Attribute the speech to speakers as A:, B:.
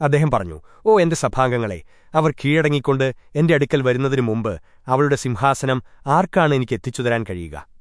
A: അദ്ദേഹം പറഞ്ഞു ഓ എന്റെ സഭാംഗങ്ങളെ അവർ കീഴടങ്ങിക്കൊണ്ട് എന്റെ അടുക്കൽ വരുന്നതിനു മുമ്പ് അവളുടെ സിംഹാസനം ആർക്കാണ് എനിക്ക് എത്തിച്ചു തരാൻ കഴിയുക?